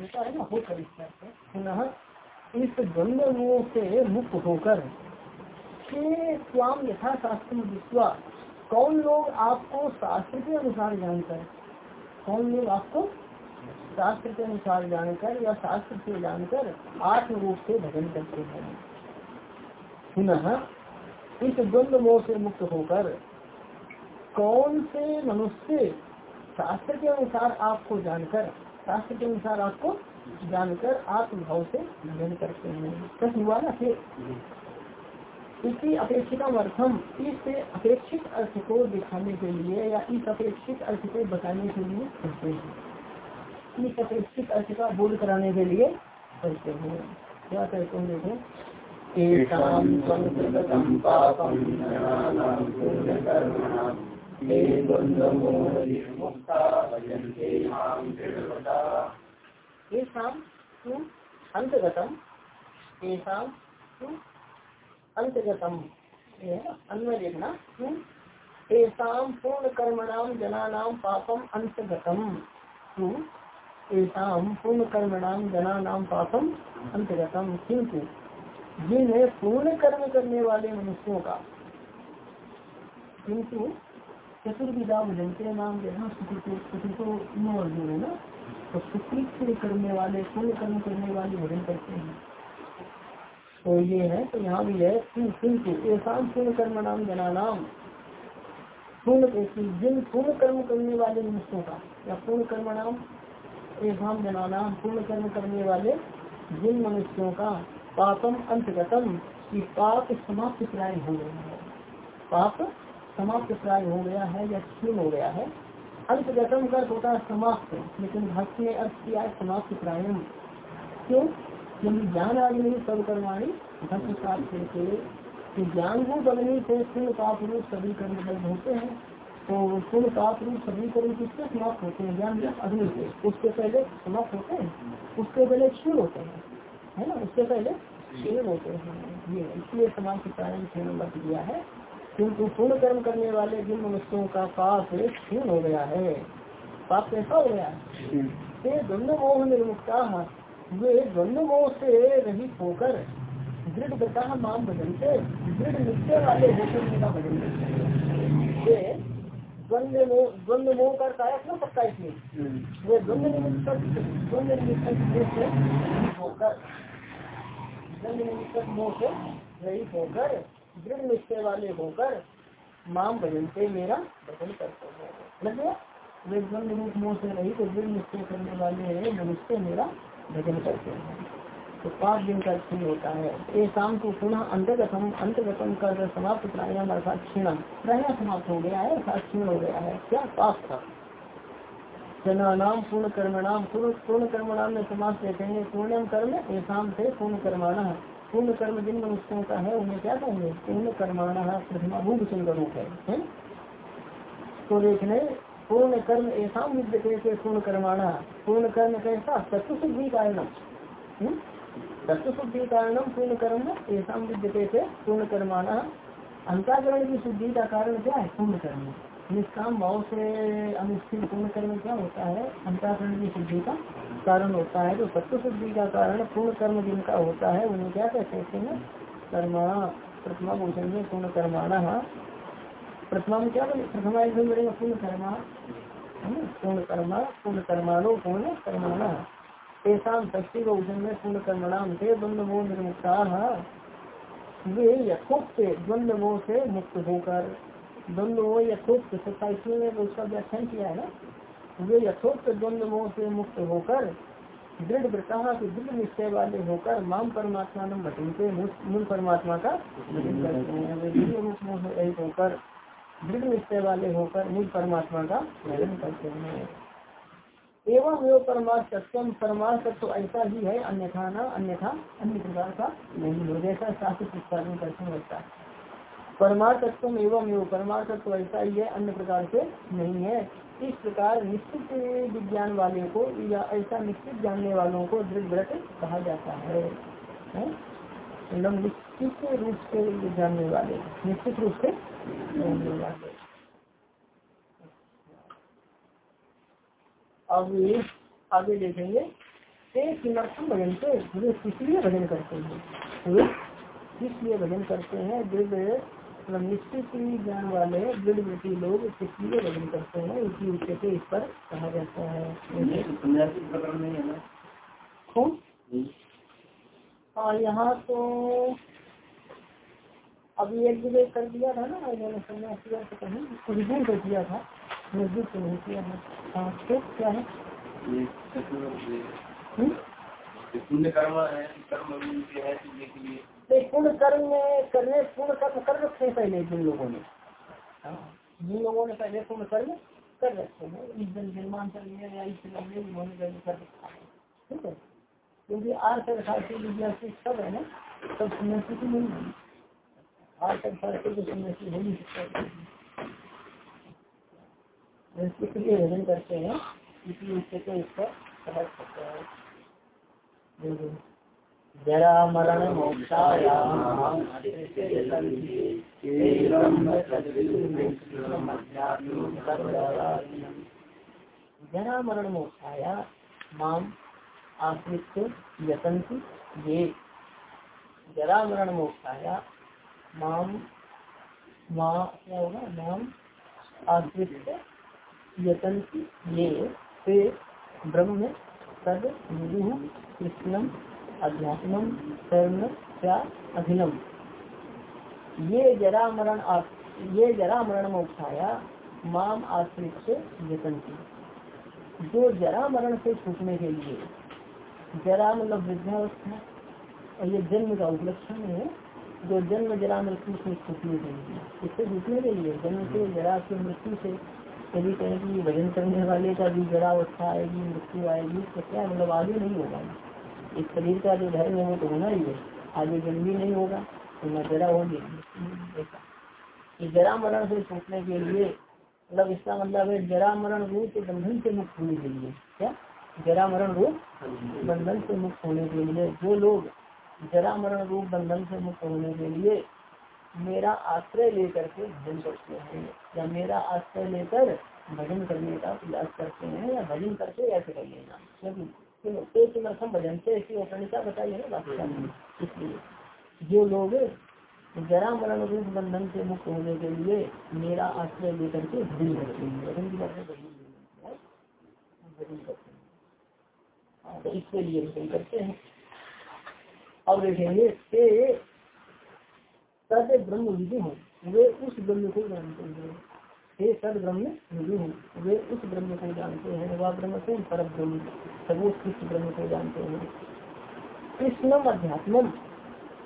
चलता है ना होकर पुनः इस द्वंद्व मोह से मुक्त होकर स्वाम यथा शास्त्र विश्वास कौन लोग आपको शास्त्र के अनुसार जानकर? कौन लोग आपको शास्त्र के अनुसार जानकर या शास्त्र से जानकर आत्म रूप से भजन करते हैं? पुनः इस द्वंद्व मोह से मुक्त होकर कौन से मनुष्य शास्त्र के अनुसार आपको जानकर शास्त्र के अनुसार आपको जानकर आत्मभाव से भजन करते हैं। प्रश्न हुआ ना फिर इसी अपेक्षित अर्थम इस अपेक्षित अर्थ को दिखाने के लिए या इस अपेक्षित अर्थ को बताने के लिए करते हैं। इस अपेक्षित अर्थ का बोध कराने के लिए करते हैं। क्या कहते हैं देखो। शाम अंतगतम अंतगतम पूर्ण कर्मणाम जनानाम पापम अंतगतम पूर्ण कर्मणाम जनानाम पापम अंतगतम किंतु जिन्हें पूर्ण कर्म करने वाले मनुष्यों का किंतु चतुर्विदा भजनते नाम जहाँ चतुर्थो अर्जुन है ना तो सुकृत करने वाले पूर्ण कर्म करने वाले भजन करते हैं तो ये है तो यहाँ भी है किंतु ऐसा पूर्ण कर्म नाम जना नाम पूर्ण जिन पूर्ण कर्म करने वाले मनुष्यों का या पूर्ण कर्म नाम ऐसा जना नाम पूर्ण कर्म करने वाले जिन मनुष्यों का पापम अंतगतम की पाप समाप्त प्राय हो है पाप समाप्त प्राय हो गया है या क्षीण हो गया है। अंतगतम का होता है समाप्त, लेकिन भक्त ने अर्थ किया है समाप्त प्राय क्यों? क्योंकि ज्ञान अग्नि सर्वकर्माणी भक्त प्राप्त तो ज्ञान रूप अग्नि से पूर्ण पाप रूप सभी कर्म बंद होते हैं। तो पूर्ण पाप रूप सभी कर्म किससे समाप्त होते हैं? ज्ञान अग्नि से। उसके पहले समाप्त होते हैं, उसके पहले क्षीण होते हैं, है ना? उससे पहले क्षीण होते हैं। ये, इसलिए के कारण छह नंबर दिया है। किंतु पूर्ण कर्म करने वाले जिन मनुष्यों का पाप क्षीण हो गया है पाप कैसा हो गया? है द्वंद्व मोह निर्मुक्ता वे द्वंद्व मोह से रहित होकर दृढ़ बता माम बदलते दृढ़ निश्चय वाले होकर मेरा बदल वे द्वंद्व मोह का कायक न सकता इसमें। वे द्वंद्व निमित्त द्वंद्व निमित्त होकर मोह से रहित होकर दृढ़ निश्चय वाले होकर माम भजन से मेरा भजन करते हैं। वे द्वंद रूप मोह से रही तो दृढ़ निश्चय करने वाले हैं, मनुष्य मेरा भजन करते हैं। तो पाँच दिन का क्षीण होता है। ये शाम को पुनः अंतगतम अंतगतम कर समाप्त प्राणायाम अर्थात क्षीणम। प्राणायाम समाप्त हो गया है अर्थात क्षीण हो गया है। क्या पाप था? जनानाम पूर्ण कर्मणाम पूर्ण पूर्ण कर्मणाम में समाप्त देखेंगे पूर्णम कर्म ऐसा से पूर्ण कर्माना पूर्ण कर्म जिन मनुष्यों का है, उन्हें क्या कहेंगे? पूर्ण कर्माना प्रथमाभूत सुंदर रूप है तो देखने, पूर्ण कर्म ऐसा विद्य से पूर्ण कर्माना पूर्ण कर्म कैसा? तत्व शुद्धि कारणम तत्व शुद्धि कारणम पूर्ण कर्म ऐसा विद्य से पूर्ण कर्माना अंताकरण की शुद्धि का कारण क्या है? पूर्ण कर्म। निष्काम भाव से अनुष्ठित पूर्ण कर्म क्या होता है? अंतरण की शुद्धि का कारण होता है तो सत्य शुद्धि का कारण पूर्ण कर्म जिनका होता है, उन्हें क्या कहते हैं कर्मा, प्रथमा भूषण में पूर्ण कर्माना प्रथमा में क्या बने? प्रथमा एक बनेगा, पूर्ण कर्मा। पूर्ण कर्मा, पूर्ण कर्माणु पूर्ण कर्माना ऐसा शक्ति भूषण में पूर्ण कर्मणाम से द्वंद मोह निर्मुक्ता। वे यथोक्त द्वंद मोह से मुक्त होकर द्वंद्व मोह यथोक्त सत्ताईसवें में उसका व्याख्यान किया है ना? वे यथोक्त द्वंद्व से मुक्त होकर, दृढ़ व्रता दृढ़ निश्चय वाले होकर माम परमात्मा न भटनते मूल परमात्मा का हैं होकर, दृढ़ निश्चय वाले होकर मूल परमात्मा का भजन करते हैं एवं एवं परमार्थ सत्यम परमार्थ तत्व ऐसा ही है, अन्यथा न, अन्यथा अन्य प्रकार का नहीं हो। जैसा शास्त्र प्रसारण करते होता परमार्थत्व एवं एवं। परमार्थत्व ऐसा ही है, अन्य प्रकार से नहीं है। इस प्रकार निश्चित विज्ञान वाले को या ऐसा निश्चित जानने वालों को दृढ़ व्रत कहा जाता है मतलब निश्चित रूप से जानने वाले, निश्चित रूप से जानने वाले। अब आगे देखेंगे। किमर्थम भजन से वे किस लिए भजन करते हैं? वे किस लिए भजन करते हैं? दृढ़ मतलब निश्चित ज्ञान वाले दृढ़ वृत्ति लोग किस लिए भजन करते हैं इसी विषय से इस पर कहा जाता है। कौन? और यहाँ तो अभी एक जगह कर दिया था ना इन्होंने सन्यासी अर्थ कहीं कुछ दूर कर दिया था। नज़दीक से नहीं किया था। हाँ तो क्या है? पुण्य कर्म है कर्म भी है तो लिए। तो पूर्ण कर्म करने पूर्ण कर्म कर रखे हैं पहले जिन लोगों ने। हाँ, जिन लोगों ने पहले पूर्ण कर्म कर रखे हैं इस जन निर्माण कर लिया या इस लंबे उन्होंने कर्म कर रखा है। ठीक है? क्योंकि आर्थ शास्त्री विद्यार्थी सब है ना सब सन्यासी की नहीं है। आर्थ शास्त्री को सन्यासी हो नहीं सकता। इसलिए भजन करते हैं इसलिए उससे तो इसका समझ सकते हैं। जरा मरण जरा मरण मोक्षाया माम आश्रित यतंती ये। जरा मरण मोक्षाया माम माँ क्या होगा? माम आश्रित यतंती ये। ते ब्रह्म तद विदु कृष्णम अध्यात्म कर्म क्या अभिनम ये जरा मरण ये जरा मरण मोक्षाया माम आश्रित से यतंती जो जरा मरण से छूटने के लिए, जरा मतलब वृद्धावस्था, और ये जन्म का उपलक्षण है, जो जन्म जरा मृत्यु से छूटने के लिए, इससे छूटने के लिए जन्म से जरा से मृत्यु से यदि कहें कि भजन करने वाले का भी जरा अवस्था आएगी, मृत्यु आएगी तो क्या मतलब आगे नहीं होगा? इस शरीर का जो धर्म है वो तो होना ही है। आगे जन्म भी नहीं होगा तो न जरा होगी ऐसा जरा मरण से छूटने के लिए मतलब इसका मतलब है जरा मरण रूप बंधन से मुक्त होने के लिए। क्या? जरा मरण रूप बंधन से मुक्त होने के लिए। जो लोग जरा मरण रूप बंधन से मुक्त होने के लिए मेरा आश्रय लेकर के भजन करते हैं या मेरा आश्रय लेकर भजन करने का प्रयास करते हैं या भजन करके ऐसे कर लेना। भजन से औपरणिका बताई है ना बात इसलिए जो लोग जरा मरण रूप बंधन से मुक्त होने के लिए मेरा आश्रय लेकर के भजन करते हैं भजन की बात भजन करते हैं। हाँ, तो इसके लिए भजन करते हैं। अब देखेंगे तद ब्रह्म विदु हो। वे उस ब्रह्म को जानते हैं। हे सद ब्रह्म विदु हो। वे उस ब्रह्म को जानते हैं। वह ब्रह्म से पर ब्रह्म सर्वोत्कृष्ट ब्रह्म को जानते हैं। कृष्णम अध्यात्मम।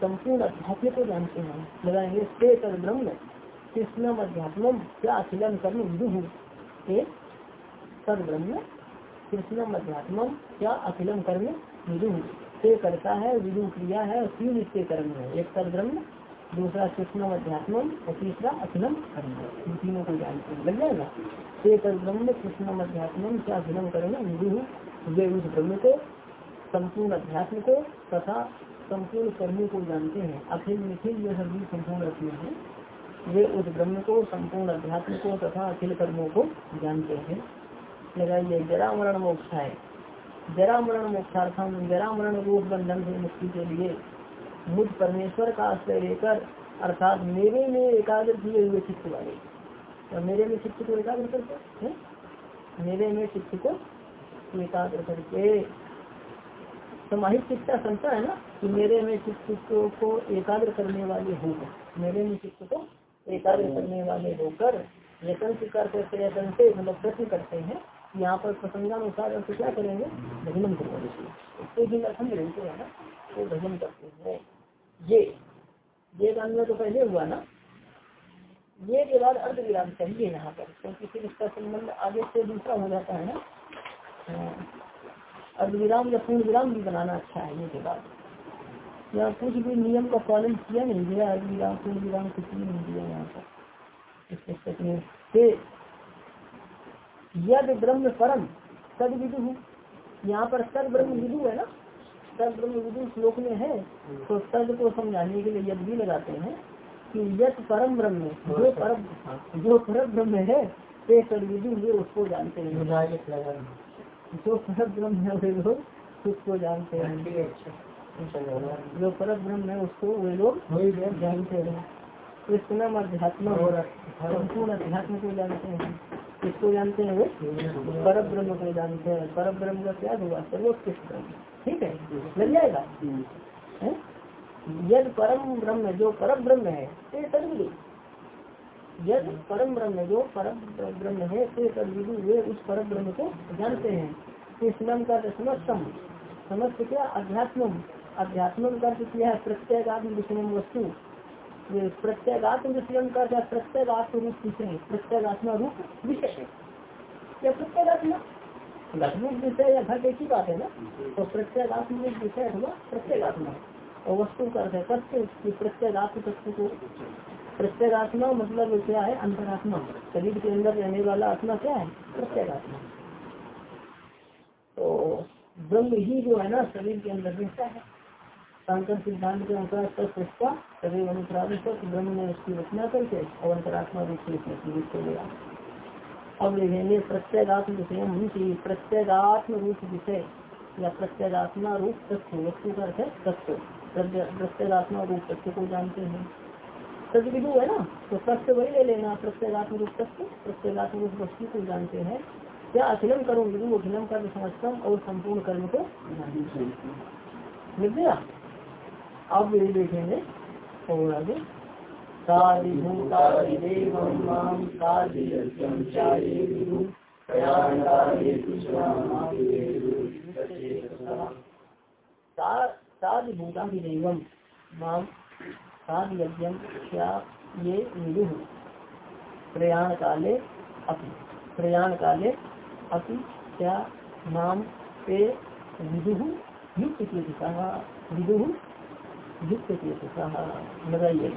संपूर्ण अध्यात्म को जानते हैं। लगाएँगे से तद ब्रह्म कृष्णम अध्यात्मम। क्या अखिलन कर्म विदु हो? सद ब्रह्म कृष्णम अध्यात्मम। क्या अखिलम कर्म विदु से करता है विदु क्रिया है, तीन इसके कर्म है। एक सद ब्रह्म दूसरा सूक्ष्म अध्यात्म और तीसरा अखिलम इन तीनों को जानते हैं लग जाएगा। एक ब्रह्म कृष्ण अध्यात्म क्या अखिलम करेंगे? विदु वे उस ब्रह्म को, संपूर्ण अध्यात्म को तथा संपूर्ण कर्मी को जानते हैं। अखिल निखिल ये सभी संपूर्ण रखने हैं। वे उस ब्रह्म को, संपूर्ण अध्यात्म को तथा अखिल कर्मों को जानते हैं। लगाइए, जरा मरण मोक्षा है। जरा मरण मोक्षार्थम, जरा मरण रूप बंधन से मुक्ति के लिए मुझ परमेश्वर का आश्रय लेकर, अर्थात मेरे में एकाग्र किए हुए चित्त वाले। तो मेरे में चित्त को एकाग्र करके मेरे में चित्त को एकाग्र करके। समाहित चित्त का है ना कि मेरे में चित्त को एकाग्र करने वाले होकर मेरे में चित्त को एकाग्र करने वाले होकर, यतन करते, यतन से मतलब प्रश्न करते हैं यहाँ पर प्रसंगानुसार अर्थ क्या करेंगे? भजन भी अर्थ रहते हैं ना तो भजन करते हैं। ये ये अन्य तो पहले हुआ ना। ये के बाद अर्ध विराम चाहिए यहाँ पर, क्योंकि फिर इसका संबंध आगे से दूसरा हो जाता है ना। हाँ। अर्ध विराम या पूर्ण विराम भी बनाना अच्छा है ये के बाद। यहाँ कुछ भी नियम का पालन किया नहीं गया अर्ध विराम पूर्ण विराम कुछ भी नहीं दिया यहाँ पर। इस पुस्तक में यद ब्रह्म परम सद विदु। यहाँ पर सद ब्रह्म विदु है ना। तब ब्रह्म विदु श्लोक में है तो तद को समझाने के लिए यद भी लगाते हैं कि यद परम ब्रह्म जो परम जो परम ब्रह्म है ते तद विदु वे उसको जानते हैं। जो परम ब्रह्म है वे लोग खुद को जानते हैं। अच्छा। जो पर ब्रह्म है उसको वे लोग जानते हैं। इसको नाम अध्यात्म संपूर्ण अध्यात्म को जानते हैं। किसको जानते हैं वे? परम ब्रह्म को जानते हैं। परम ब्रह्म का क्या हुआ सर्वोत्कृष्ट ब्रह्म। ठीक है? लग जाएगा। यद परम ब्रह्म जो परम ब्रह्म है, ते तद्विदु। यद परम ब्रह्म जो परम ब्रह्म है, ते तद्विदु। वे उस परम ब्रह्म को जानते हैं। नाम का समस्तम। समस्त क्या? अध्यात्म अध्यात्म का अर्थ क्या है प्रत्येक आत्म विषय वस्तु। आत्म विषय प्रत्येक आत्म रूप विषय। प्रत्येक आत्मा रूप विषय। या प्रत्येक रूप विषय या घट एक ही बात है ना तो प्रत्येक आत्म विषय अथवा प्रत्येगात्मा और वस्तु का अर्थ है की प्रत्येक तत्व को, प्रत्येक आत्मा मतलब क्या है? अंतरात्मा शरीर के अंदर रहने वाला आत्मा क्या है? प्रत्येक आत्मा। तो ब्रह्म ही जो है ना, शरीर के अंदर रहता है। शंकर सिद्धांत के अनुसार तत्व शरीर अनुप्रावित ब्रह्म ने उसकी रचना करके और अंतरात्मा से इसमें जीवित कर लिया। अब प्रत्येगात्म विषय प्रत्येगात्म रूप विषय या प्रत्येगात्मा रूप तत्व वस्तु का अर्थ है तत्व प्रत्येगात्मा रूप तथ्य को जानते हैं? तत्विदु है ना? तो तत्व वही ले लेना प्रत्येगात्म रूप तत्व प्रत्येगात्म रूप वस्तु को जानते हैं। या अखिलम करो विदु अखिलम का समस्तम और संपूर्ण कर्म को मिल गया? अब यही देखेंगे, और आगे। साधिभूताधिदैवम माम यज्ञम क्या ये प्रयाण काले अपि प्रयाण काले अपि क्या माम पे विदु युक्त विदु युक्त लगाइए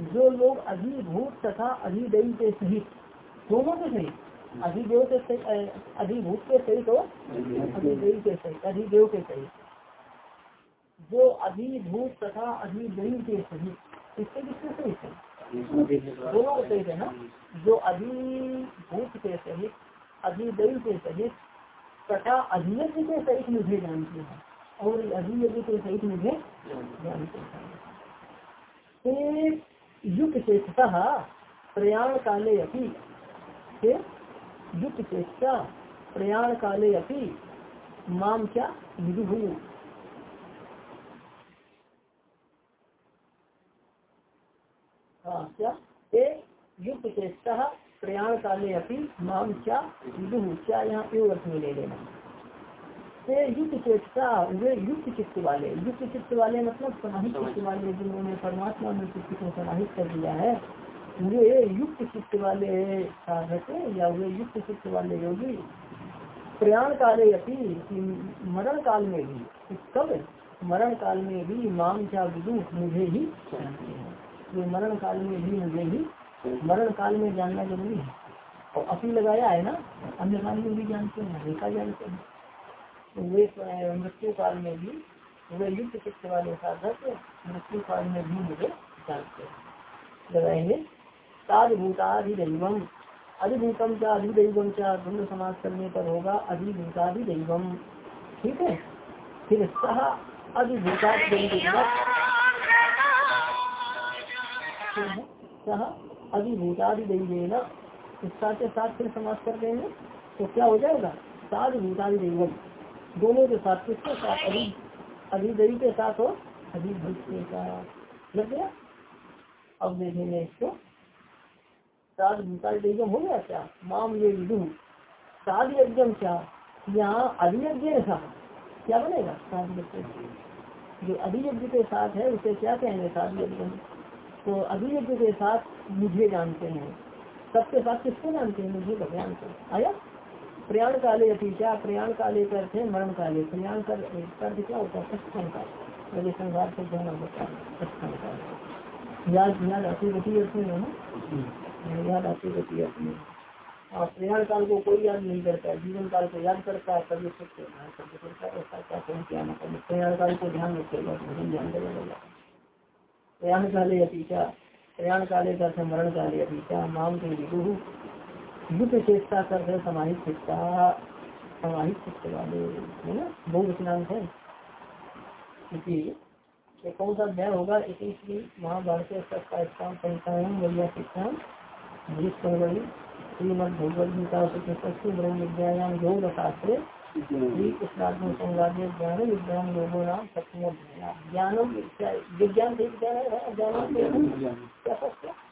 जो लोग अधिभूत तथा अधिदैव के सहित, दोनों के सहित, अधिदेव के सहित अधिभूत के सहित और अधिदैव के सहित, अधिदेव के सहित। जो अधिभूत तथा अधिदैव के सहित इससे किसके सहित है? दोनों के सहित है ना? जो अधिभूत के सहित, अधिदैव के सहित तथा अधियज्ञ के सहित मुझे जानते हैं। और अधियज्ञ के सहित मुझे जानते हैं। युक्त चेष्टा प्रयाण काले अपी युक्त चेष्टा प्रयाण काले अपी माम क्या क्या? युक्त चेष्टा प्रयाण काले अपी माम क्या विदु क्या यहाँ पे अर्थ में ले लेना? से युक्त चेष्टा वे युक्त चित्त वाले। युक्त चित्त वाले मतलब समाहित चित्त वाले जिन्होंने परमात्मा में चित्त को समाहित कर दिया है वे युक्त चित्त वाले साधक या वे युक्त चित्त वाले योगी? प्रयाण काले अपनी मरण काल में भी कब? मरण काल में भी माम क्या विदु मुझे ही हैं। वे मरण काल में भी मुझे ही मरण काल में जानना ज़रूरी है। और अपनी लगाया है ना अन्य काल में भी जानते हैं रेखा जानते हैं। वे मृत्यु काल में भी वे युद्ध चित्त वाले साधक मृत्यु काल में भी मुझे जानते हैं। लगाएँगे तादिभूताधिदैवम अधिभूतम क्या अधिदैवम क्या द्वंद समाज करने पर होगा अधिभूताधिदैवम। ठीक है? फिर सह अधिभूताधिदैव सह अधिभूताधिदैव इसका के साथ फिर समाज कर देंगे तो क्या हो जाएगा? साधिभूताधिदैवम। दोनों के साथ, किसके साथ? अभी अधिदयी के साथ और अधिभूत के साथ। लग गया? अब देखेंगे इसको। साध भूतादिगम हो गया क्या? माम ये विदु। साध यज्ञम क्या? यहाँ अधियज्ञ था क्या बनेगा? साध यज्ञ। जो अधियज्ञ के साथ है, उसे क्या कहेंगे साध यज्ञ? तो अधियज्ञ के साथ मुझे जानते हैं। सबके साथ किसको जानते हैं? मुझे भगवान को। आया? प्रयाण काले अति क्या प्रयाण काले करते हैं मरण काले प्रयाण कर क्या होता है? पश्चिम काल मेरे संसार से ध्यान होता है? अच्छा याद याद आती गति अपनी है ना? याद आती गति अपनी और प्रयाण काल को कोई याद नहीं करता जीवन काल को याद करता है कभी सत्य कभी करता है ऐसा क्या कहें? क्या न करें प्रयाण काल को ध्यान रखेगा भजन ध्यान करेगा प्रयाण काले अतीचा प्रयाण काले का स्मरण काले अतीचा माम के विदु युद्ध चेष्टा कर है, समाहित चित्ता, समाहित चित्त वाले, है ना? बहुत स्नान है। क्योंकि कौन सा अध्याय होगा? इक्कीसवीं महाभारत पंचायन वैया शिक्षा जिस श्रीमद भगवद गीता ब्रह्म विद्यायाम योग शास्त्र ज्ञान विज्ञान योगो नाम सप्तम ज्ञानम, विज्ञान क्या है, ज्ञान क्या सत्य?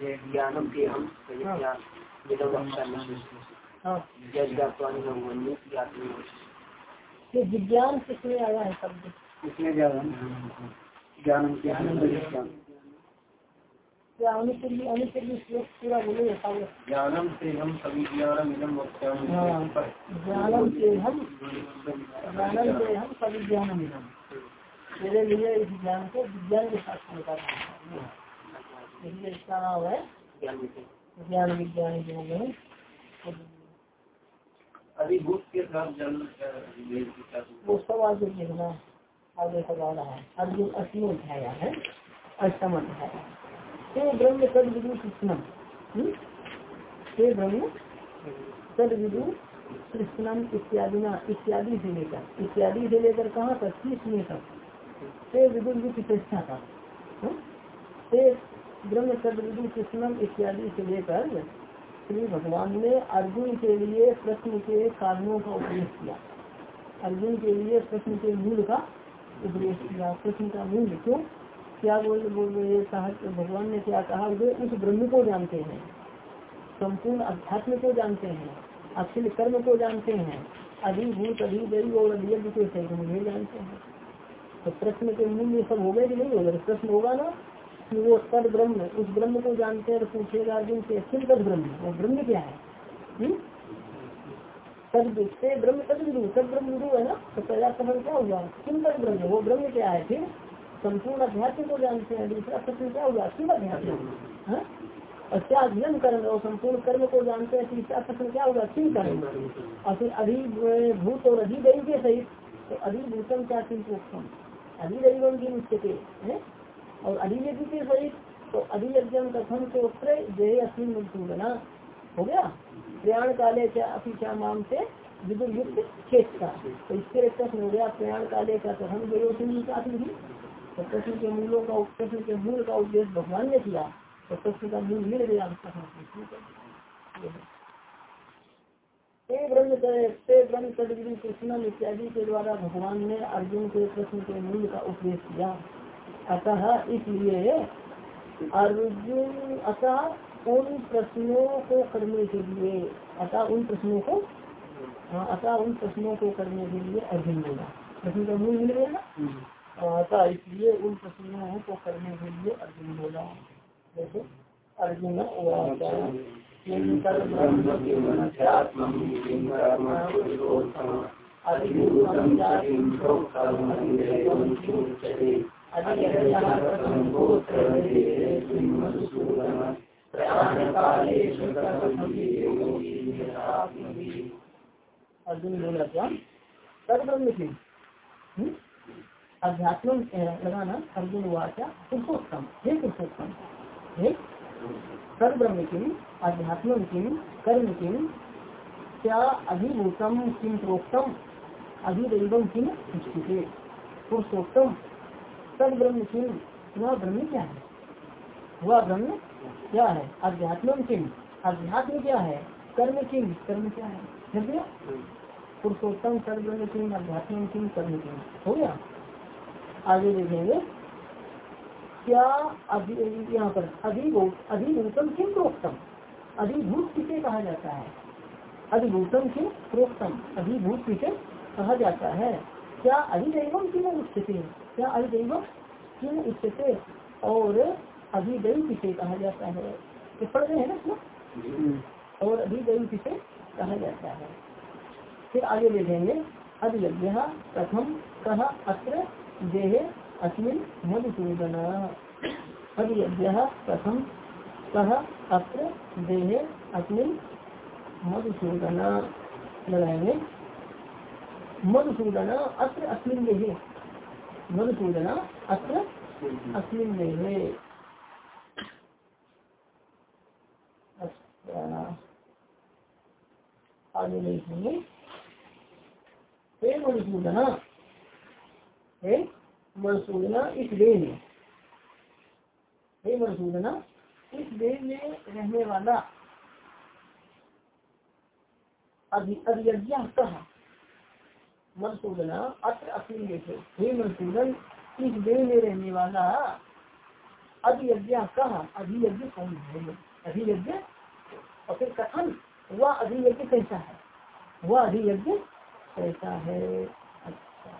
ज्ञानम के हम हाँ। विज्ञान किसमें आया है शब्द इसमें ज्ञानम ज्ञानम ज्ञानम से हम सभी ज्ञानम इदम हाँ। ज्ञानम से हम ज्ञानम से हम सभी ज्ञान मिलम मेरे लिए इस ज्ञान को विज्ञान के साथ है। इसलिए इसका नाम है ज्ञान विज्ञान योग है के आगे है अर्जुन अस्मी अध्याय है अष्टम अध्याय ब्रह्म तद विदु कृष्णम ते ब्रह्म तद विदु कृष्णम इत्यादि इत्यादि से लेकर इत्यादि से लेकर कहाँ तक तीस में तक ते विदु विशिष्टा था ते ब्रह्म तद कृष्णम इत्यादि से लेकर श्री भगवान ने अर्जुन के लिए प्रश्न के कारणों का उपदेश किया। अर्जुन के लिए प्रश्न के मूल का उपदेश किया। प्रश्न का मूल क्यों? क्या बोल बोल रहे भगवान ने क्या कहा? वे उस ब्रह्म को जानते हैं। संपूर्ण अध्यात्म को जानते हैं। अखिल कर्म को जानते हैं। अधिभूत अधिदयी और अधियज्ञ के मुझे जानते हैं। तो प्रश्न के मूल ये सब हो गए कि नहीं होगा प्रश्न होगा ना? कि वो सद ब्रह्म उस ब्रह्म को जानते हैं पूछेगा अर्जुन से तद ब्रह्म वो ब्रह्म क्या है? तद से ब्रह्म विदु तद ब्रह्म विदु है ना? तो पहला सफल क्या हुआ? किम तद ब्रह्म वो ब्रह्म क्या है फिर? संपूर्ण अध्यात्म को जानते हैं। दूसरा प्रश्न क्या हुआ? किम अध्यात्म और क्या अध्ययन कर्म और संपूर्ण कर्म को जानते हैं। तीसरा प्रश्न क्या होगा किम कर्म और फिर अधिभूत और अधिदैव के सहित तो अधिभूतम क्या किम अधिदैवम की मुख्यते है? और अधियज्ञ के सहित तो अधियज्ञम कथन के उत्तर जय अस्मिन मधुसूदना हो गया? प्रयाण काले क्या अभी क्या माम से विदुर युक्त चेष्टा। तो इसके प्रश्न हो गया प्रयाण काले का हम गयोसिनी का भी तो प्रश्न के मूलों का प्रश्न के मूल का उद्देश्य भगवान ने किया। तो प्रश्न का मूल मिल गया। कृष्णम इत्यादि के द्वारा भगवान ने अर्जुन के प्रश्न के मूल का उपदेश किया। अतः इसलिए अर्जुन, अतः उन प्रश्नों को करने के लिए, अतः उन प्रश्नों को हाँ अतः उन प्रश्नों को करने के लिए अर्जुन बोला। प्रश्न का मूल मिल गया ना? अतः इसलिए उन प्रश्नों को करने के लिए अर्जुन बोला। जैसे अर्जुन अर्जुन बोला क्या सर्वब्रह्म की अध्यात्म लगाना अर्जुन हुआ क्या? पुरुषोत्तम। हे पुरुषोत्तम, हे। किम, अध्यात्म किम, कर्म किम, क्या अधिभूतम किम प्रोक्तम किम स्थिति पुरुषोत्तम सदब्रह्म किम वह ब्रह्म क्या है? वह ब्रह्म क्या है? अध्यात्म किम? अध्यात्म क्या है? कर्म किम? कर्म क्या है? पुरुषोत्तम सर्वब्रह्म किम अध्यात्म किम, कर्म किम। हो गया? आगे देखेंगे। क्या यहाँ पर अधिभूत अधिभूतम किम प्रोक्तम? अधिभूत किसे कहा जाता है? अधिभूतम किम प्रोक्तम? अधिभूत किसे कहा जाता है? क्या अधिदैवम किम उच्चते क्या अधिदैवम किम उच्चते और अधिदैव किसे कहा जाता है? ये पढ़ रहे हैं ना इसमें? और अधिदैव किसे कहा जाता है? फिर आगे देखेंगे अधियज्ञ प्रथम कह अत्र देहे अस्मिन मधुसूदन। अधियज्ञ प्रथम कह अत्र देहे अस्मिन मधुसूदन। लगाएँगे। मधुसूदन अत्र अस्मिन देहे। मधुसूदन अत्र अस्मिन देहे। अच्छा आगे देखेंगे हे मधुसूदना हे मधुसूदना इस देह। में हे मधुसूदना इस देह में रहने वाला अभियज्ञा कहा? मधुसूदना अत्र देखे। हे मधुसूदन इस देह में रहने वाला अधियज्ञ कहा? अधियज्ञ कौन है? अधियज्ञ और फिर कथन वह अधियज्ञ कैसा है? वह अधियज्ञ कैसा है? अच्छा।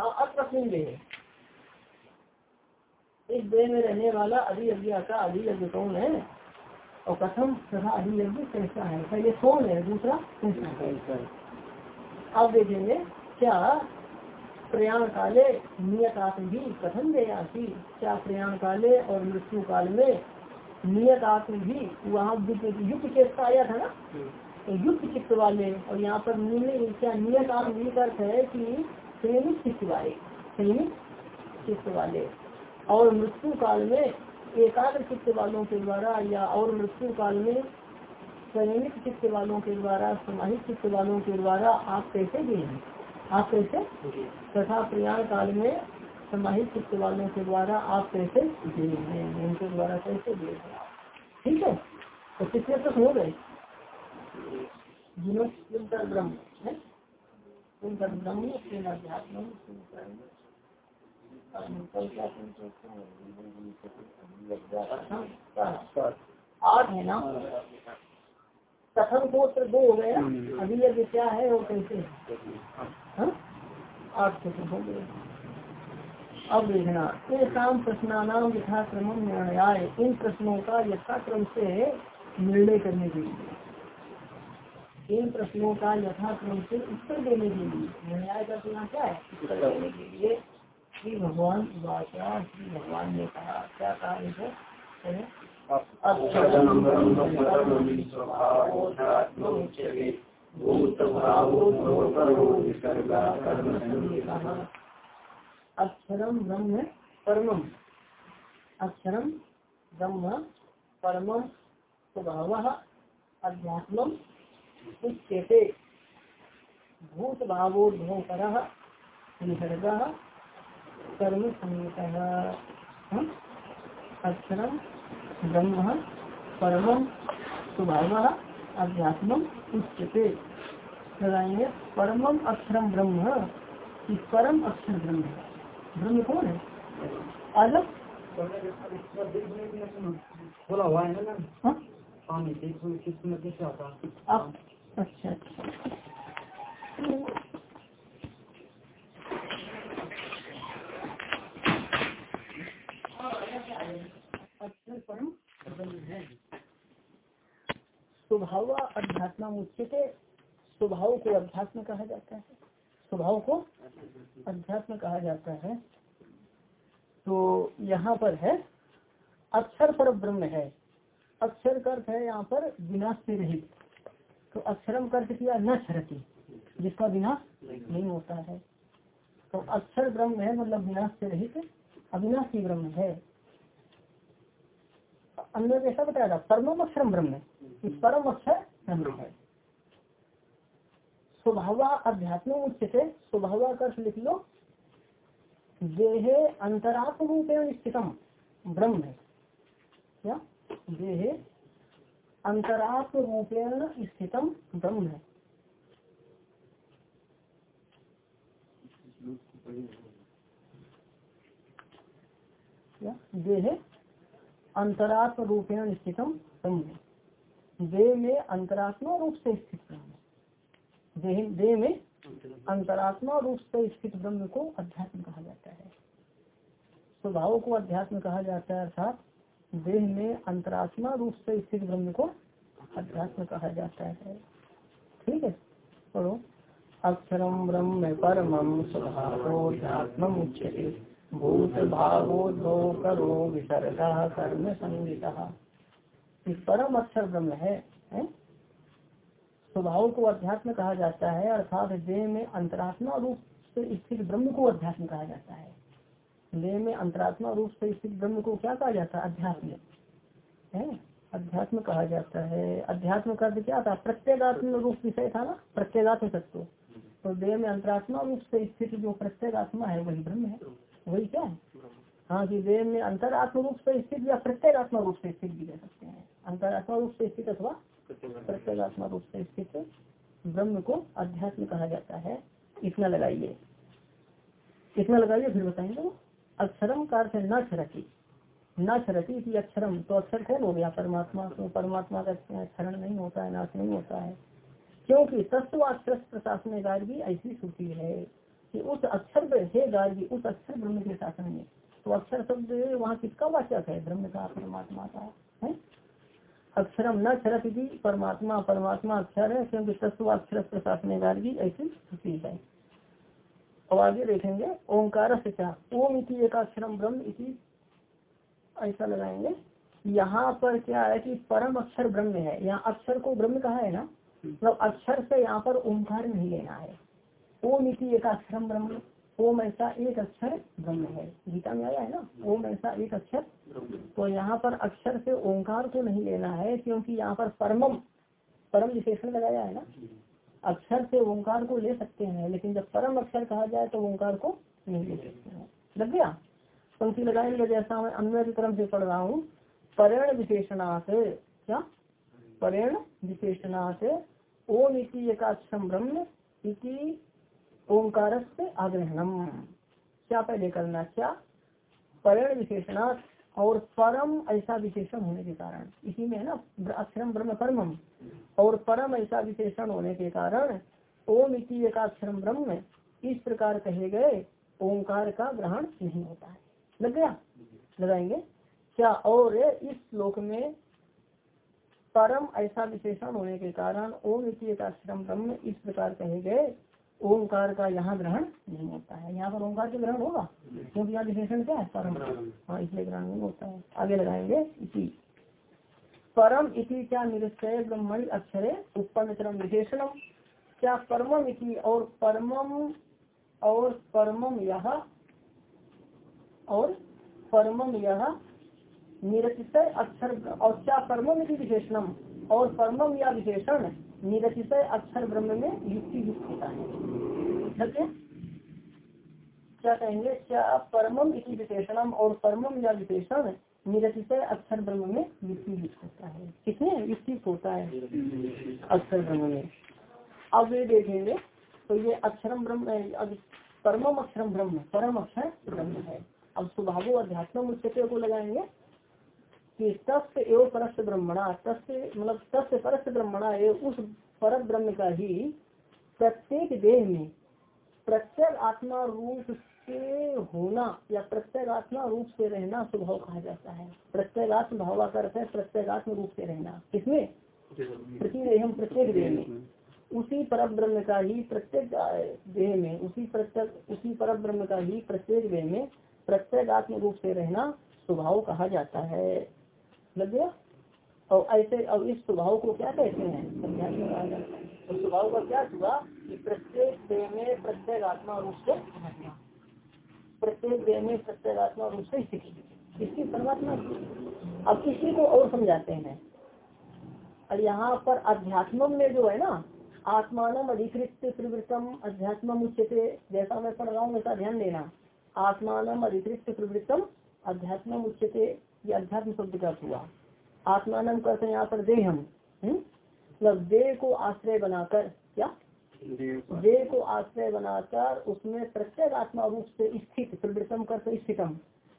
हाँ अप्रश्न देह इस देह में रहने वाला अधियज्ञ का अधियज्ञ कौन है? और कथम तथा अधियज्ञ कैसा है? पहले कौन है? दूसरा? कैसा है आप देखेंगे, क्या प्रयाण काले नियत आत्म भी कथन देयासी क्या प्रयाण काले और मृत्यु काल में नियत आत्म भी वहाँ युक्त चेष्टा आया था ना? तो युक्त चित्त वाले, और यहाँ पर नियत क्या नियत आत्म ये अर्थ है कि संयमित चित्त वाले संयमित चित्त वाले। और मृत्यु काल में एकाग्र चित्त वालों के द्वारा या और मृत्यु काल में संयमित चित्त वालों के द्वारा समाहित चित्त वालों के द्वारा आप कैसे गए हैं? आप कैसे? तथा प्रयाण काल में समाहित चित्त वालों के द्वारा आप कैसे गए हैं? उनके द्वारा कैसे गए ठीक है? तो कितने तक हो गए। ब्रह्म है? ब्रह्म अध्यात्म आठ है ना? कथम गोत्र दो हो गया। अभी यदि क्या है और कैसे हाँ? आठ से हो? गए अब देखना शाम प्रश्नानाम यथाक्रम निर्णय इन प्रश्नों का यथाक्रम से निर्णय करने के लिए। इन प्रश्नों का यथाक्रम से उत्तर देने के लिए। निर्णय का क्या है? उत्तर देने के लिए। श्री भगवान वाचा श्री भगवान ने कहा क्या कहा इसे अक्षरम ब्रह्म परमम। अक्षरम ब्रह्म परमम स्वभाव अध्यात्म उच्यते। भूत भावोद्भवकर निसर्ग कर्म संयुत अक्षरम ब्रह्म परमम स्वभाव अध्यात्म उच्यते। लगाएँगे परमम अक्षरम ब्रह्म कि परम अक्षर ब्रह्म। ब्रह्म कौन है? अलग। बोला हुआ है ना? हाँ? आप अच्छा अच्छा। अक्षर परम ब्रह्म है स्वभाव अध्यात्म उच्चते स्वभाव को अध्यात्म कहा जाता है। स्वभाव को अध्यात्म कहा जाता है। तो यहाँ पर है, अक्षर पर ब्रह्म है। अक्षर का अर्थ है यहाँ पर विनाश से रहित। तो अक्षरम अर्थ किया न छरती जिसका विनाश नहीं होता है। तो अक्षर ब्रह्म है मतलब विनाश से रहित, अविनाशी ब्रह्म है। अंदर ऐसा बताया था परम अक्षरम ब्रह्म परम अक्षर ब्रह्म है। स्वभाव अध्यात्म उच्च से स्वभाव का अर्थ लिख लो। देहे अंतरात्म रूपेण स्थितम ब्रह्म है। क्या? देहे अंतरात्म रूपेण स्थितम ब्रह्म है। देह अंतरात्म रूपेण स्थितम ब्रह्म में अंतरात्मा रूप से स्थित ब्रह्म। देह में अंतरात्मा रूप से स्थित ब्रह्म को अध्यात्म कहा जाता है। स्वभाव को अध्यात्म कहा जाता है, अर्थात देह में अंतरात्मा रूप से स्थित ब्रह्म को अध्यात्म कहा जाता है। ठीक है? पढ़ो अक्षरम ब्रह्म परमम स्वभावोध्यात्म उच्यते भूत भावोद्भो करो विसर्ग कर्म संगीता परम अक्षर ब्रह्म है, है? स्वभाव को अध्यात्म कहा जाता है अर्थात देह में अंतरात्मा रूप से स्थित ब्रह्म को अध्यात्म कहा जाता है। देह में अंतरात्मा रूप से स्थित ब्रह्म को क्या कहा जाता है? अध्यात्म। है? अध्यात्म कहा जाता है। अध्यात्म का क्या था? प्रत्येगात्म रूप विषय था ना? प्रत्येगात्म तत्व। तो देह में अंतरात्मा रूप से स्थित जो प्रत्येगात्मा है वही ब्रह्म है। वही क्या हाँ? कि देह में अंतरात्म रूप से स्थित या प्रत्येगात्मा रूप से स्थित भी कह सकते हैं। अंतरात्मा रूप से स्थित अथवा प्रत्येगात्मा रूप से स्थित ब्रह्म को अध्यात्म कहा जाता है। इतना लगाइए। इतना लगाइए, फिर बताएँगे अक्षरम का अर्थ न छरती न छरती अक्षरम। तो अक्षर कौन हो गया? परमात्मा। तो परमात्मा का क्षरण नहीं होता है, नाश नहीं होता है। क्योंकि तत्व अक्षर प्रशासन भी ऐसी श्रुति है। कि उस अक्षर हे गार्गी उस अक्षर ब्रह्म के शासन में। तो अक्षर शब्द वहाँ किसका वाचक है? ब्रह्म का परमात्मा का, है? अक्षरम न क्षरत परमात्मा परमात्मा अक्षर है, क्योंकि तत्व अक्षर प्रशासन गार्गी ऐसी श्रुति है। अब आगे देखेंगे, ओंकार से क्या? ओम इति एक अक्षरम ब्रह्म इति, ऐसा लगाएँगे। यहाँ पर क्या है कि परम अक्षर ब्रह्म है। यहाँ अक्षर को ब्रह्म कहा है ना? मतलब अक्षर से यहाँ पर ओंकार नहीं लेना है। ओम इति एक अक्षरम ब्रह्म। ओम ऐसा एक अक्षर ब्रह्म है। गीता में आया है ना? ओम ऐसा एक अक्षर तो यहाँ पर अक्षर से ओंकार को नहीं लेना है, क्योंकि यहाँ पर परमम, परम विशेषण लगाया है ना? अक्षर से ओंकार को ले सकते हैं, लेकिन जब परम अक्षर कहा जाए तो ओंकार को नहीं ले सकते हैं। लग गया? पंक्ति लगाएँगे जैसा मैं अन्य क्रम से पढ़ रहा हूँ। परेण विशेषणा से क्या? परेण विशेषणात्। ओम इति एकाक्षम ब्रह्म ओंकार से आग्रहणम क्या पहले करना, क्या? परेण विशेषणात् और परम ऐसा विशेषण होने के कारण। इसी में है ना अक्षरम ब्रह्म परमम। और परम ऐसा विशेषण होने के कारण ओम इति एकाक्षरम ब्रह्म इस प्रकार कहे गए, ओंकार का ग्रहण नहीं होता है। लग गया? लगाएँगे? क्या? और इस श्लोक में परम ऐसा विशेषण होने के कारण ओम इतिश्रम ब्रह्म इस प्रकार कहे गए ओंकार का यहाँ ग्रहण नहीं होता है। यहाँ पर ओंकार का ग्रहण होगा? क्योंकि यहाँ विशेषण क्या है? परम। हाँ इसलिए ग्रहण नहीं होता है। आगे लगाएँगे इसी। परम इसी क्या निरुत्तय ब्रह्मणि अक्षरे उत्पन्न क्रम विशेषणम? क्या परमम इति और परमम और परमम यह और परमम यह निरतिशय अक्षर और क्या परमम यदि विशेषणम और परमम या विशेषण? निरतिशय अक्षर ब्रह्म में युक्ति युक्त होता है। ठीक है? क्या कहेंगे? क्या परमम इति विशेषणम और परमम या विशेषण निरतिशय अक्षर ब्रह्म में युक्ति युक्त होता है? कितने युक्ति होता है? अक्षर ब्रह्म में। अब ये देखेंगे तो ये अक्षरम ब्रह्म परमम अक्षरम ब्रह्म, परम अक्षर ब्रह्म है। अब स्वभाव अध्यात्म उच्चते को लगाएँगे। कि तस्व एवं परस्त ब्रह्मणा तस्व मतलब तस्व परस्त ब्रह्मणा एवं उस पर ब्रह्म का ही प्रत्येक देह में प्रत्येक आत्मा रूप से होना या प्रत्येक आत्मा रूप से रहना स्वभाव कहा जाता है। प्रत्येक आत्म भाव का है प्रत्येक आत्म रूप से रहना। किसमें? प्रतिदेह प्रत्येक देह में। उसी पर ब्रह्म का ही प्रत्येक देह में, उसी प्रत्येक, उसी पर ब्रह्म का ही प्रत्येक देह में प्रत्येक आत्म रूप से रहना स्वभाव कहा जाता है। लग गया? और ऐसे और इस स्वभाव को क्या कहते हैं? तो स्वभाव का क्या हुआ कि प्रत्येक देह में प्रत्येक आत्मा रूप से प्रत्येक देह में प्रत्येक आत्मा रूप से स्थिति इसकी परमात्मा अब इसी को और समझाते हैं। और यहाँ पर अध्यात्म में जो है ना आत्मान अधिकृत प्रवृत्तम अध्यात्म उच्चते जैसा मैं पढ़ रहा हूँ, वैसा ध्यान देना। आत्मान अधिकृत प्रवृत्तम अध्यात्म उच्चते ये अध्यात्म शब्द का अर्थ हुआ। आत्मान करते हैं यहाँ पर देहम मतलब देह को आश्रय बनाकर, क्या? देह को आश्रय बनाकर उसमें प्रत्येक आत्मा रूप से स्थित प्रवृत्तम कर स्थितम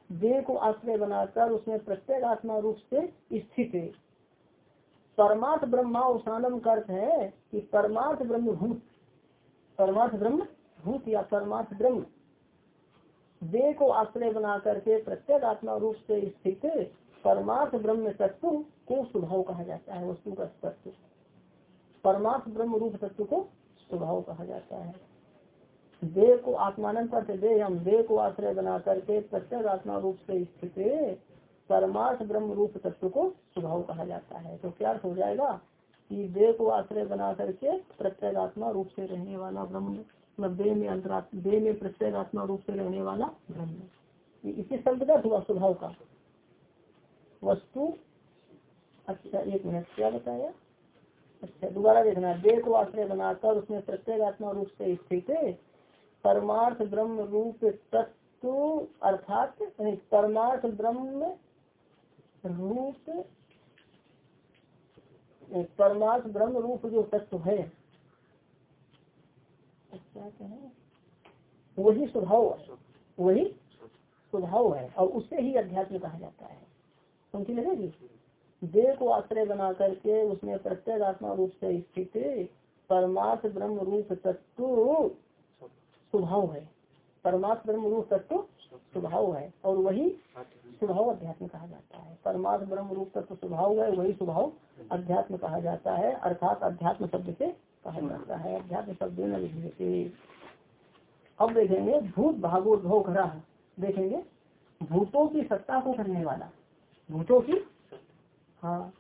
देह को आश्रय बनाकर उसमें प्रत्येक आत्मा रूप से स्थित है। परमार्थ ब्रह्मा उसानम का अर्थ है कि परमार्थ ब्रह्म भूत, परमार्थ ब्रह्म भूत या परमार्थ ब्रह्म। देह को आश्रय बना करके प्रत्येक आत्मा रूप से स्थित परमार्थ ब्रह्म तत्व को स्वभाव कहा जाता है, वस्तु का तत्व। परमार्थ ब्रह्म रूप तत्व को स्वभाव कहा जाता है। देह को आत्मानंद करते देह, हम देह को आश्रय बना करके प्रत्येक आत्मा रूप से स्थित परमार्थ ब्रह्म रूप तत्व को स्वभाव कहा जाता है। तो क्या हो जाएगा कि देह को आश्रय बना करके प्रत्येक आत्मा रूप से रहने वाला ब्रह्म मतलब देह में अंतरा, देह में प्रत्येक आत्मा रूप से रहने वाला ब्रह्म इसी शब्द का हुआ स्वभाव का। वस्तु अच्छा एक मिनट, क्या बताया? अच्छा दोबारा देखना। देह को आश्रय बनाकर उसमें प्रत्येक आत्मा रूप से स्थित परमार्थ ब्रह्म रूप तत्व अर्थात परमार्थ ब्रह्म रूप परमार्थ ब्रह्म रूप जो तत्व है वही स्वभाव वही स्वभाव है और उससे ही अध्यात्म कहा जाता है। समझी लगेगी देह को आश्रय बना करके उसमें प्रत्येक आत्मा रूप से स्थित परमार्थ ब्रह्म रूप तत्व स्वभाव है। परमार्थ ब्रह्म रूप तत्व स्वभाव है और वही स्वभाव अध्यात्म कहा जाता है। परमार्थ ब्रह्म रूप तत्व स्वभाव है, वही स्वभाव अध्यात्म कहा जाता है। अर्थात अध्यात्म शब्द से कहा जाता है अध्यात्म शब्द न अब देखेंगे भूत भागोद्भव करा देखेंगे भूतों की सत्ता को करने वाला। भूतों की? हाँ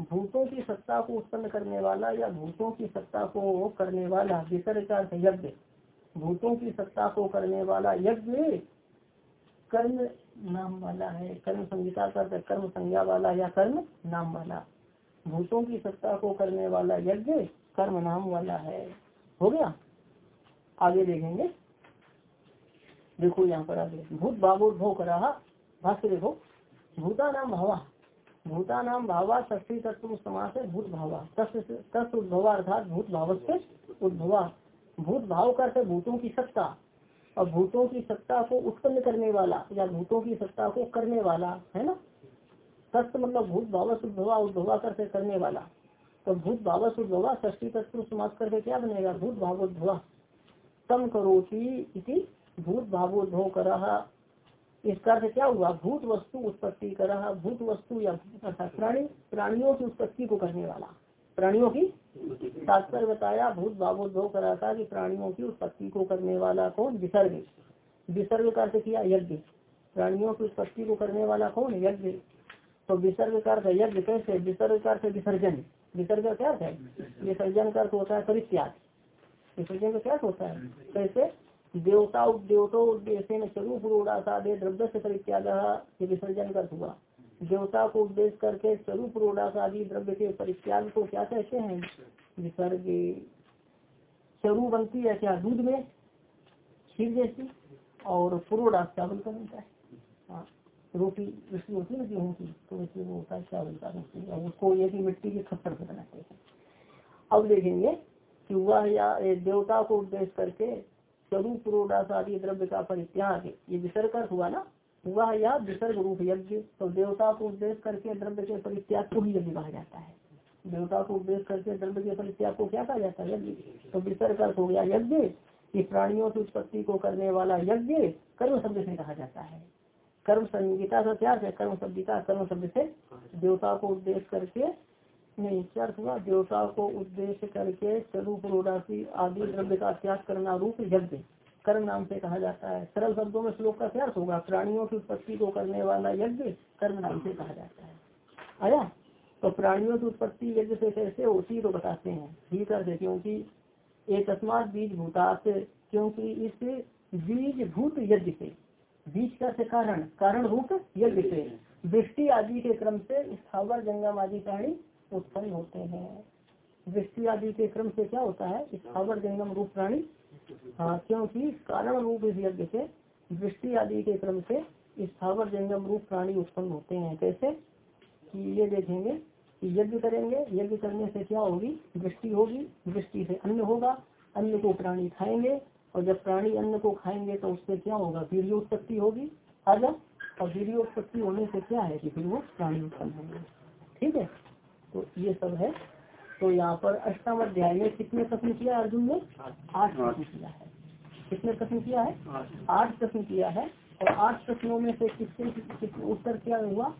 भूतों की सत्ता को उत्पन्न करने वाला या भूतों की सत्ता को करने वाला विसर्ग यज्ञ। भूतों की सत्ता को करने वाला यज्ञ कर्म नाम वाला है, कर्म संहिता का कर्म संज्ञा वाला या कर्म नाम वाला। भूतों की सत्ता को करने वाला यज्ञ कर्म नाम वाला है। हो गया? आगे देखेंगे। देखो यहाँ पर आगे। भूत भावोद्भव करा भाष्य देखो। भूता नाम भावा। भूता नाम भावा ष्ठी तत्व समास है भूत भावा। तस् उद्भवा अर्थात भूत भाव से उद्भवा। भूत भाव करते भूतों की सत्ता। और भूतों की सत्ता को उत्पन्न करने वाला या भूतों की सत्ता को करने वाला, है ना? तत्व मतलब भूत भाव उद्भवा उद्भवा करके करने वाला। तो भूत भाव उद्भवा ष्टी तत्व समाज करके क्या बनेगा? भूत भावोद्भवा तम करोती इति भूत भावोद्भव कर। इसका अर्थ क्या हुआ? भूत वस्तु उत्पत्ति कर। रहा भूत वस्तु या अर्थात प्राणी, प्राणियों की उत्पत्ति को करने वाला। प्राणियों की तात्पर्य बताया भूत भावोद्भव करा था कि प्राणियों की उत्पत्ति को करने वाला कौन? विसर्ग। विसर्ग का अर्थ किया? यज्ञ। प्राणियों की उत्पत्ति को करने वाला कौन? यज्ञ। तो विसर्ग का अर्थ यज्ञ कैसे? विसर्ग का अर्थ विसर्जन। विसर्ग का क्या है? विसर्जन का अर्थ होता है परित्याग। विसर्जन का क्या होता है? कैसे देवता देवतो उद्देश्य में स्वरूप रूढ़ासादे द्रव्य से परित्याग ये विसर्जन कर हुआ। देवता को उद्देश्य करके स्वरूप रोडास आदि द्रव्य के परित्याग को क्या कहते हैं? विसर्ग। चरु बनती है क्या? दूध में? खीर जैसी। और पुरोडास चावल का बनता हाँ? रोटी उसकी होती है गेहूँ की तो इसलिए वो होता है चावल का रोटी और उसको ही मिट्टी के खप्पर से बनाते हैं। अब देखेंगे कि वह या देवता को उद्देश्य करके स्वरूप आदि द्रव्य का परित्याग, ये विसर्ग हुआ ना, वह या विसर्ग रूप यज्ञ तो देवता को उद्देश्य करके द्रव्य के परित्याग को ही यज्ञ कहा जाता है। देवता को उद्देश्य करके द्रव्य के परित्याग को क्या कहा जाता है? यज्ञ। तो विसर्ग हो गया यज्ञ, कि प्राणियों की उत्पत्ति को करने वाला यज्ञ कर्म शब्द से कहा जाता है। कर्म संगीता का क्या है, कर्म शब्दिता कर्म शब्द से देवता को उद्देश्य करके, नहीं, क्या हुआ? देवता को उद्देश्य करके स्वरूप आदि द्रव्य का त्याग करना रूप यज्ञ, कर्म नाम से कहा जाता है। सरल शब्दों में श्लोक का क्या होगा? प्राणियों की उत्पत्ति को करने वाला यज्ञ कर्म नाम से कहा जाता है। आया? तो प्राणियों की उत्पत्ति यज्ञ से कैसे होती तो बताते हैं। ठीक है क्योंकि एक अस्मात बीज भूतात क्योंकि इस बीज भूत यज्ञ से बीज का से कारण कारण रूप यज्ञ से वृष्टि आदि के क्रम से स्थावर, जंगम आदि प्राणी उत्पन्न होते हैं। वृष्टि आदि के क्रम से क्या होता है? स्थावर, जंगम रूप प्राणी। हाँ क्योंकि कारण रूप इस यज्ञ से, वृष्टि आदि के क्रम से स्थावर, जंगम रूप प्राणी उत्पन्न होते हैं। कैसे? कि ये देखेंगे कि यज्ञ करेंगे। यज्ञ करने से क्या होगी? वृष्टि होगी। वृष्टि से अन्न होगा। अन्न को प्राणी खाएँगे। और जब प्राणी अन्न को खाएँगे तो उससे क्या होगा? वीर्योत्पत्ति होगी आजा। और वीर्योत्पत्ति होने से क्या है कि फिर वो प्राणी उत्पन्न होंगे। ठीक है? तो ये सब है। तो यहाँ पर अष्टम अध्याय में कितने प्रश्न किया अर्जुन ने? आठ प्रश्न किया है। कितने प्रश्न किया है? आठ। प्रश्न किया है। और आठ प्रश्नों में से किसके किस- उत्तर क्या हुआ?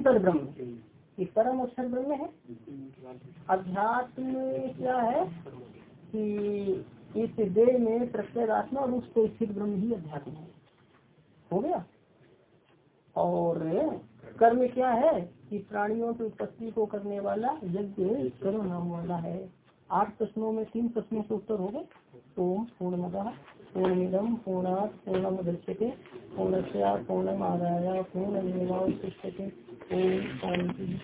तर ब्रह्म? कि परम अक्षर ब्रह्म है। अध्यात्म क्या है कि इस देह में प्रत्येगात्मा रूप से स्थित ब्रह्म ही अध्यात्म है। हो गया? और कर्म क्या है कि प्राणियों की उत्पत्ति को करने वाला यज्ञ कर्म नाम वाला है। आठ प्रश्नों में तीन प्रश्नों के उत्तर हो गए। ओम पूर्णमद पूर्णमिदम पूर्णात् पूर्णम दृश्यते पूर्णस्या पूर्णमादाय पूर्णमेवावशिष्यते ओम शांति।